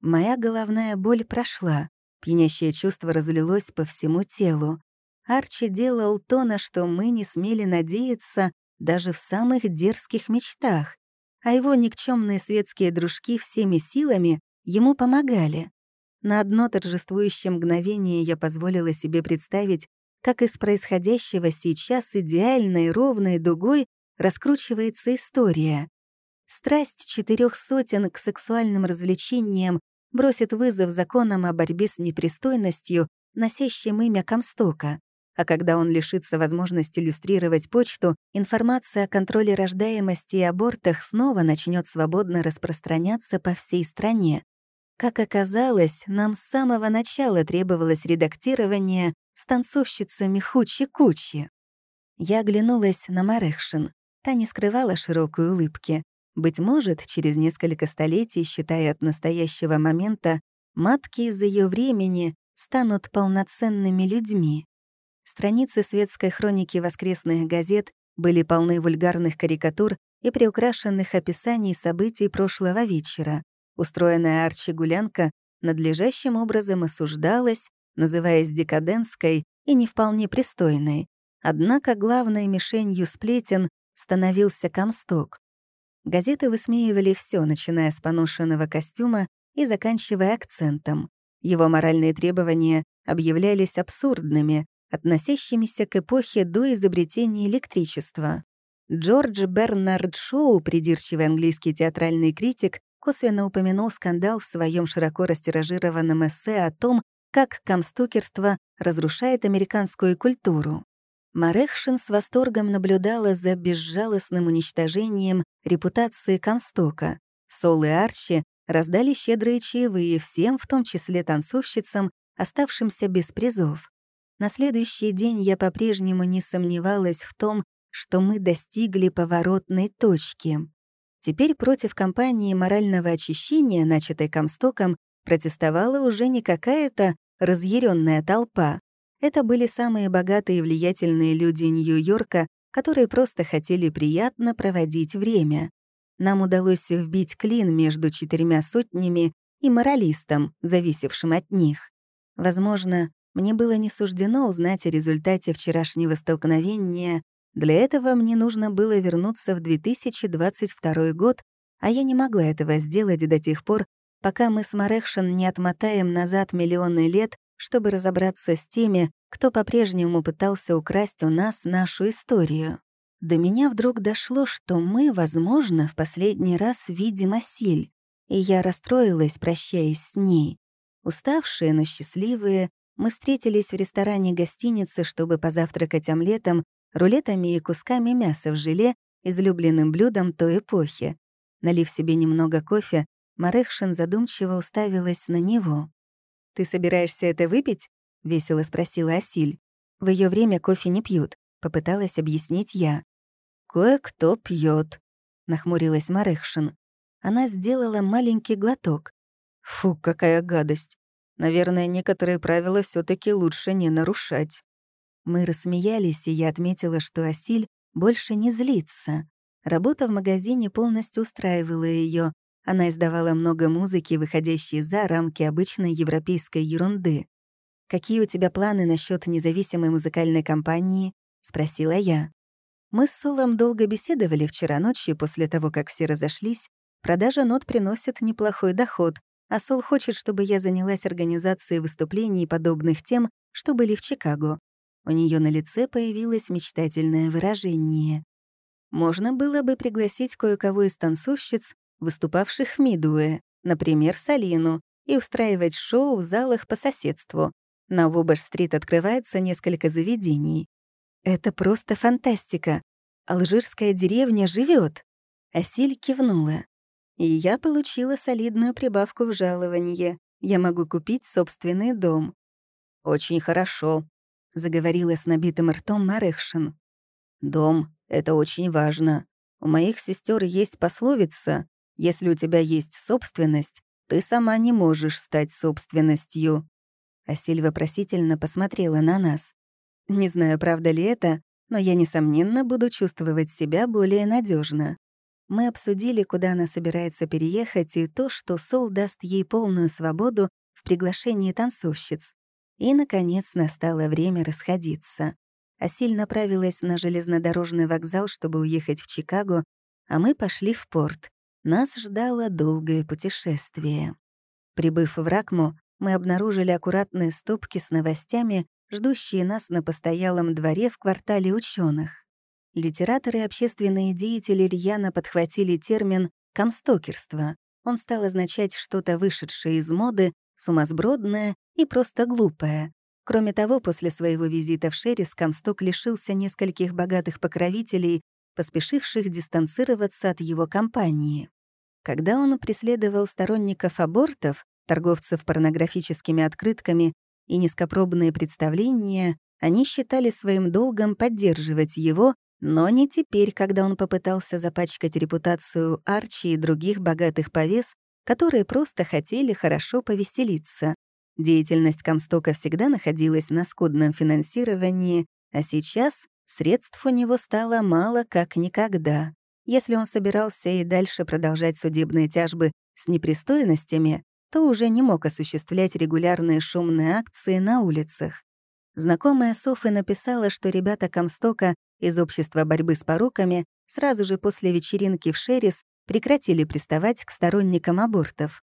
Моя головная боль прошла. Пьянящее чувство разлилось по всему телу. Арчи делал то, на что мы не смели надеяться даже в самых дерзких мечтах, а его никчемные светские дружки всеми силами ему помогали. На одно торжествующее мгновение я позволила себе представить, как из происходящего сейчас идеальной ровной дугой раскручивается история. Страсть четырех сотен к сексуальным развлечениям бросит вызов законам о борьбе с непристойностью, носящим имя Комстока. А когда он лишится возможности иллюстрировать почту, информация о контроле рождаемости и абортах снова начнет свободно распространяться по всей стране. Как оказалось, нам с самого начала требовалось редактирование с танцовщицами Хучи-Кучи. Я оглянулась на Марехшин. Та не скрывала широкой улыбки. Быть может, через несколько столетий, считая от настоящего момента, матки из ее времени станут полноценными людьми. Страницы светской хроники воскресных газет были полны вульгарных карикатур и приукрашенных описаний событий прошлого вечера. Устроенная Арчи гулянка надлежащим образом осуждалась, называясь декадентской и не вполне пристойной. Однако главной мишенью сплетен становился Комсток. Газеты высмеивали все, начиная с поношенного костюма и заканчивая акцентом. Его моральные требования объявлялись абсурдными, относящимися к эпохе до изобретения электричества. Джордж Бернард Шоу, придирчивый английский театральный критик, косвенно упомянул скандал в своем широко растиражированном эссе о том, как камстукерство разрушает американскую культуру. Марехшин с восторгом наблюдала за безжалостным уничтожением репутации Камстока. Сол и Арчи раздали щедрые чаевые всем, в том числе танцовщицам, оставшимся без призов. На следующий день я по-прежнему не сомневалась в том, что мы достигли поворотной точки. Теперь против кампании морального очищения, начатой Комстоком, протестовала уже не какая-то разъяренная толпа. Это были самые богатые и влиятельные люди Нью-Йорка, которые просто хотели приятно проводить время. Нам удалось вбить клин между четырьмя сотнями и моралистом, зависевшим от них. Возможно, мне было не суждено узнать о результате вчерашнего столкновения для этого мне нужно было вернуться в 2022 год, а я не могла этого сделать до тех пор, пока мы с Марехшин не отмотаем назад миллионы лет, чтобы разобраться с теми, кто по-прежнему пытался украсть у нас нашу историю. До меня вдруг дошло, что мы, возможно, в последний раз видим Асиль, и я расстроилась, прощаясь с ней. Уставшие, но счастливые, мы встретились в ресторане гостиницы, чтобы позавтракать омлетом рулетами и кусками мяса в желе, излюбленным блюдом той эпохи. Налив себе немного кофе, Марехшин задумчиво уставилась на него. «Ты собираешься это выпить?» — весело спросила Асиль. «В ее время кофе не пьют», — попыталась объяснить я. «Кое-кто пьет, нахмурилась Марехшин. Она сделала маленький глоток. «Фу, какая гадость! Наверное, некоторые правила все таки лучше не нарушать». Мы рассмеялись, и я отметила, что Асиль больше не злится. Работа в магазине полностью устраивала ее. Она издавала много музыки, выходящей за рамки обычной европейской ерунды. «Какие у тебя планы насчет независимой музыкальной компании?» — спросила я. Мы с Солом долго беседовали вчера ночью после того, как все разошлись. Продажа нот приносит неплохой доход, а Сол хочет, чтобы я занялась организацией выступлений, подобных тем, что были в Чикаго. У нее на лице появилось мечтательное выражение. Можно было бы пригласить кое-кого из танцовщиц, выступавших в Мидуэ, например, Салину, и устраивать шоу в залах по соседству. На Вобер-стрит открывается несколько заведений. Это просто фантастика. Алжирская деревня живет. Асиль кивнула. И я получила солидную прибавку в жалование. Я могу купить собственный дом. Очень хорошо, — заговорила с набитым ртом Марехшин. «Дом — это очень важно. У моих сестер есть пословица «Если у тебя есть собственность, ты сама не можешь стать собственностью». Асиль вопросительно посмотрела на нас. Не знаю, правда ли это, но я, несомненно, буду чувствовать себя более надежно. Мы обсудили, куда она собирается переехать, и то, что Сол даст ей полную свободу в приглашении танцовщиц. И, наконец, настало время расходиться. Асиль направилась на железнодорожный вокзал, чтобы уехать в Чикаго, а мы пошли в порт. Нас ждало долгое путешествие. Прибыв в Ракму, мы обнаружили аккуратные стопки с новостями, ждущие нас на постоялом дворе в квартале ученых. Литераторы и общественные деятели рьяно подхватили термин «комстокерство». Он стал означать что-то вышедшее из моды, сумасбродное и просто глупая. Кроме того, после своего визита в Шерис Камсток лишился нескольких богатых покровителей, поспешивших дистанцироваться от его компании. Когда он преследовал сторонников абортов, торговцев порнографическими открытками и низкопробные представления, они считали своим долгом поддерживать его, но не теперь, когда он попытался запачкать репутацию Арчи и других богатых повес, которые просто хотели хорошо повеселиться. Деятельность Комстока всегда находилась на скудном финансировании, а сейчас средств у него стало мало как никогда. Если он собирался и дальше продолжать судебные тяжбы с непристойностями, то уже не мог осуществлять регулярные шумные акции на улицах. Знакомая Софи написала, что ребята Комстока из общества борьбы с пороками сразу же после вечеринки в Шерис прекратили приставать к сторонникам абортов.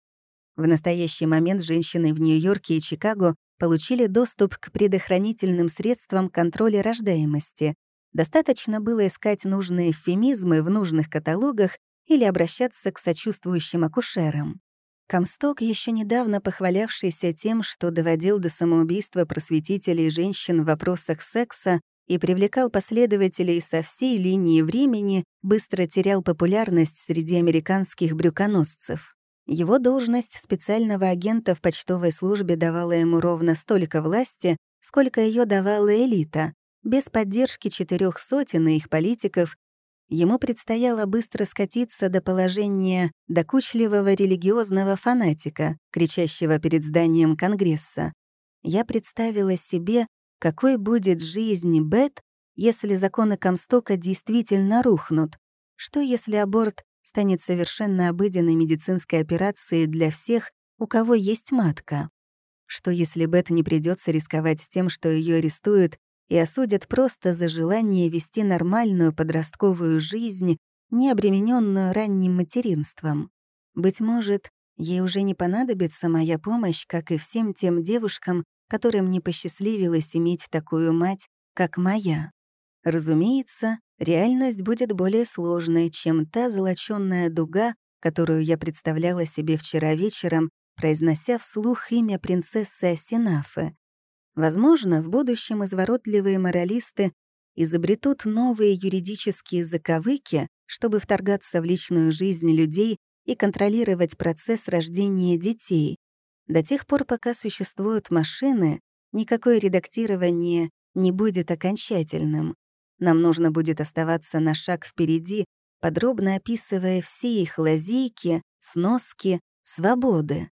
В настоящий момент женщины в Нью-Йорке и Чикаго получили доступ к предохранительным средствам контроля рождаемости. Достаточно было искать нужные эвфемизмы в нужных каталогах или обращаться к сочувствующим акушерам. Комсток, еще недавно похвалявшийся тем, что доводил до самоубийства просветителей женщин в вопросах секса и привлекал последователей со всей линии времени, быстро терял популярность среди американских брюконосцев. Его должность специального агента в почтовой службе давала ему ровно столько власти, сколько ее давала элита. Без поддержки четырех сотен их политиков ему предстояло быстро скатиться до положения докучливого религиозного фанатика, кричащего перед зданием Конгресса. Я представила себе, какой будет жизнь Бет, если законы Комстока действительно рухнут. Что если аборт станет совершенно обыденной медицинской операцией для всех, у кого есть матка. Что если Бет не придется рисковать тем, что ее арестуют и осудят просто за желание вести нормальную подростковую жизнь, не обремененную ранним материнством? Быть может, ей уже не понадобится моя помощь, как и всем тем девушкам, которым не посчастливилось иметь такую мать, как моя. Разумеется, реальность будет более сложной, чем та золочёная дуга, которую я представляла себе вчера вечером, произнося вслух имя принцессы Асинафы. Возможно, в будущем изворотливые моралисты изобретут новые юридические заковыки, чтобы вторгаться в личную жизнь людей и контролировать процесс рождения детей. До тех пор, пока существуют машины, никакое редактирование не будет окончательным. Нам нужно будет оставаться на шаг впереди, подробно описывая все их лазейки, сноски, свободы.